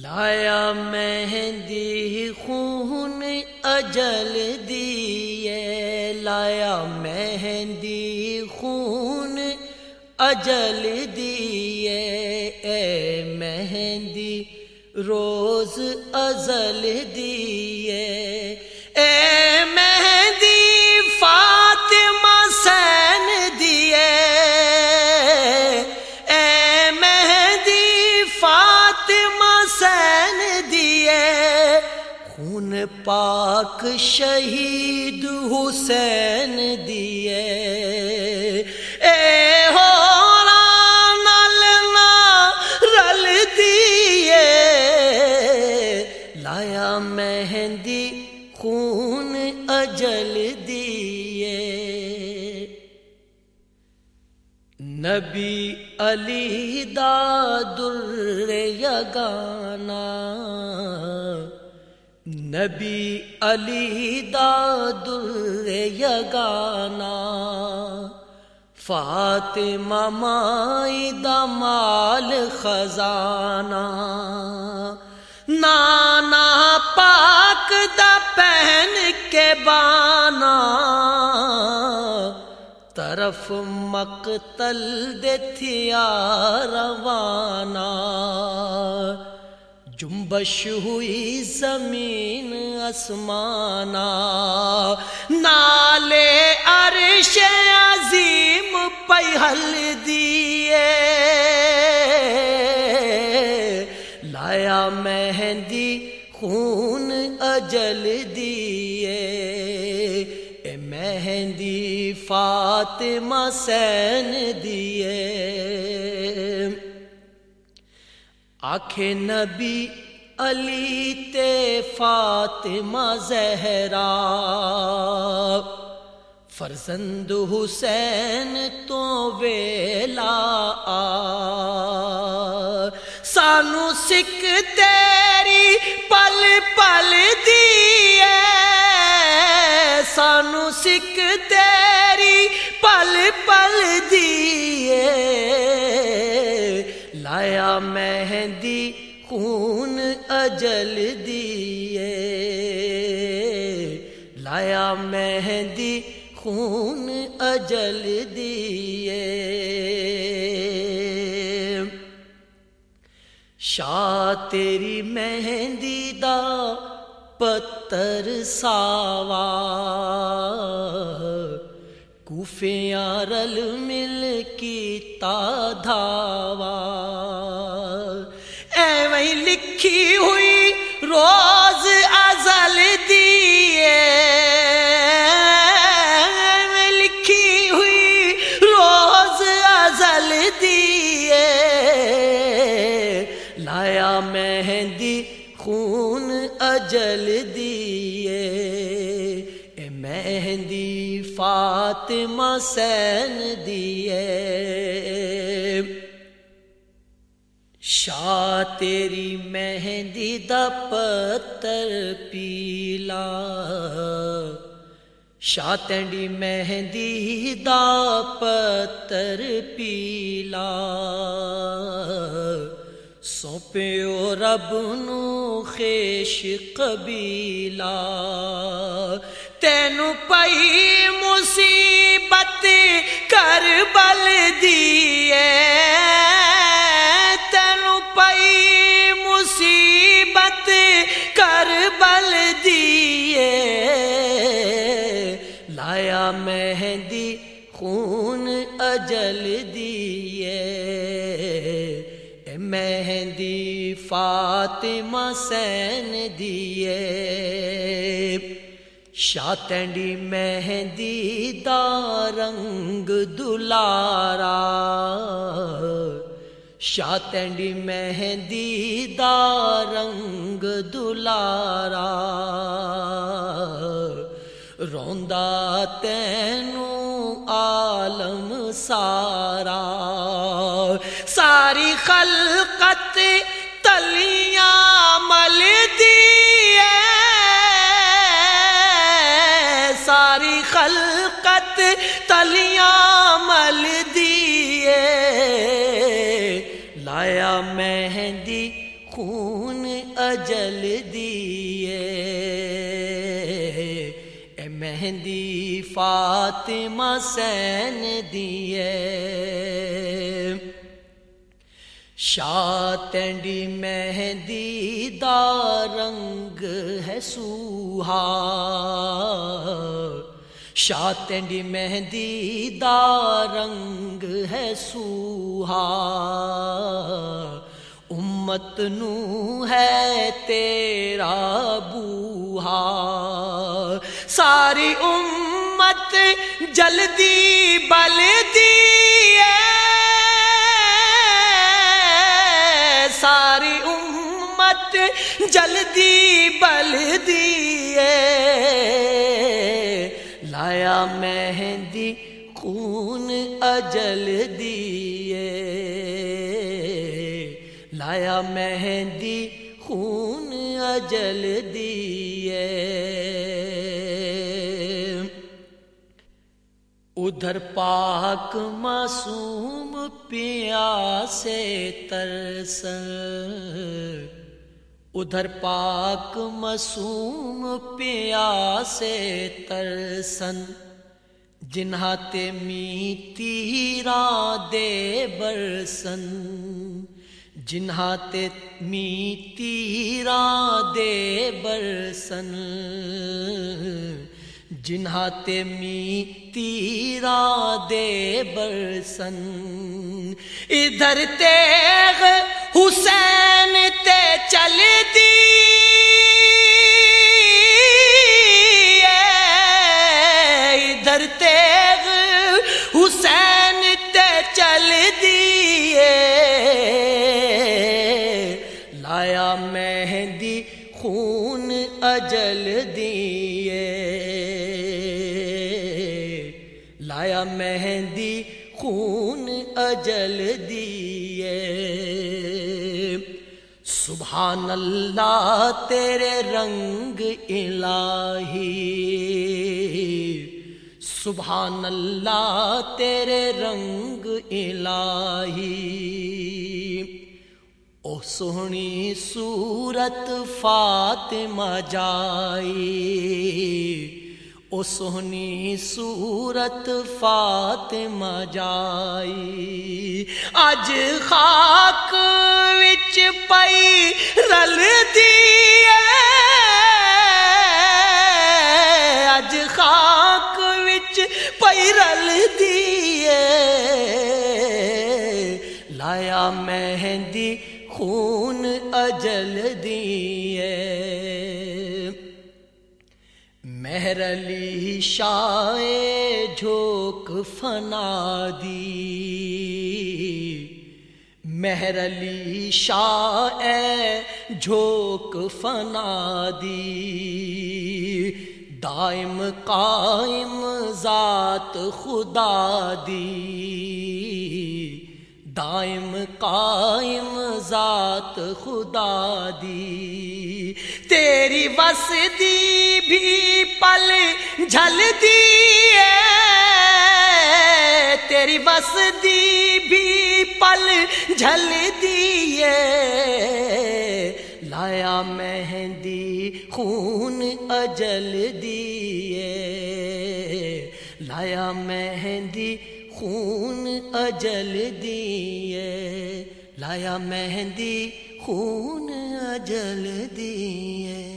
لایا مہندی خون اجل دیے، لایا مہندی خون اجل دیے۔ اے مہندی، روز ازل دیے۔ خون پاک شہید حسین دیے اے ہولا رل دیے لایا مہندی خون اجل دیے نبی علی دا در یگانا۔ نبی علی دا در یگانا فاطمہ مائی دا مال خزانہ نانا پاک دا پہن کے بانا طرف مقتل دے تھیا روانہ جنبش ہوئی زمین اسمانا نالے عرش عظیم پہل دیے۔ لایا مہندی خون اجل دیے۔ اے مہندی فاطمہ سین دیے۔ آخ نبی علی تے فاطمہ زہرا۔ فرزند حسین تو ویلا آ۔ سانو سکھ تیری پل پل دیے سانو سکھ تیری پل پل دیے لایا مہندی خون اجل دیے لایا مہندی خون اجل دیے شاہ تیری مہندی دا پتر ساوا کوفیاں رل مل کی تا دھاوا۔ ایویں لکھی ہوئی روز ازل دیے ایویں لکھی ہوئی روز ازل دیے لایا مہندی خون اجل دیے فاطمہ سین دیے شاہ تیری مہندی دا پتر پیلا۔ شاہ تینڈی مہندی دا پتر پیلا۔ سونپیو رب نو خیش قبیلا تینو پئی مصیبت کر بل دیے تینو پئی مصیبت کر بل دیے لایا مہندی خون اجل دیے مہندی فاطمہ سین دیے شاتنڈی مہندی دا رنگ دلارا۔ شاتنڈی مہندی دا رنگ دلارا۔ روندا تینو عالم سارا۔ ساری خلقت خلقت تلیاں مل دیے۔ لایا مہندی خون اجل دیے۔ اے مہندی فاطمہ سین دیے۔ شاطنڈی مہندی دا رنگ ہے سوہا۔ شاطنڈی مہندی دا رنگ ہے سوہا۔ امت نو ہے تیرا بوہا۔ ساری امت جلدی بل دی ساری امت جلدی بل دیے لایا مہندی خون اجل دیے لایا مہندی خون اجل دیے ادھر پاک معصوم پیا سے ترس ادھر پاک معصوم پیا سے ترسن جنہ تے می تیرا دے برسن۔ جنہ تے می تیرا دے برسن۔ جنہ تے می دے برسن۔ ادھر تیغ حسین تے چل دی ادھر تیغ، حسین تے چل دیے لایا مہندی، خون اجل دیے لایا مہندی، خون اجل دیے سبحان اللہ، تیرے رنگ الہی۔ سبحان اللہ، تیرے رنگ الہی۔ او سونی صورت فاطمہ جائی۔ او سونی صورت فاطمہ جائی۔ اج خاک وچ پئی رل دی اج خاک وچ پئی رل دی لایا مہندی خون اجل دیے مہر علی شاہ جھوک فنا دی۔ مہر علی شاہ جھوک فنا دی۔ دائم قائم ذات خدا دی۔ دائم قائم ذات خدا دی۔ تیری دی بھی پل جھل دی تیری بس دی بھی پل جھل دی لایا مہندی خون اجل دیے لایا مہندی خون اجل دیے لایا مہندی خون اجل دیے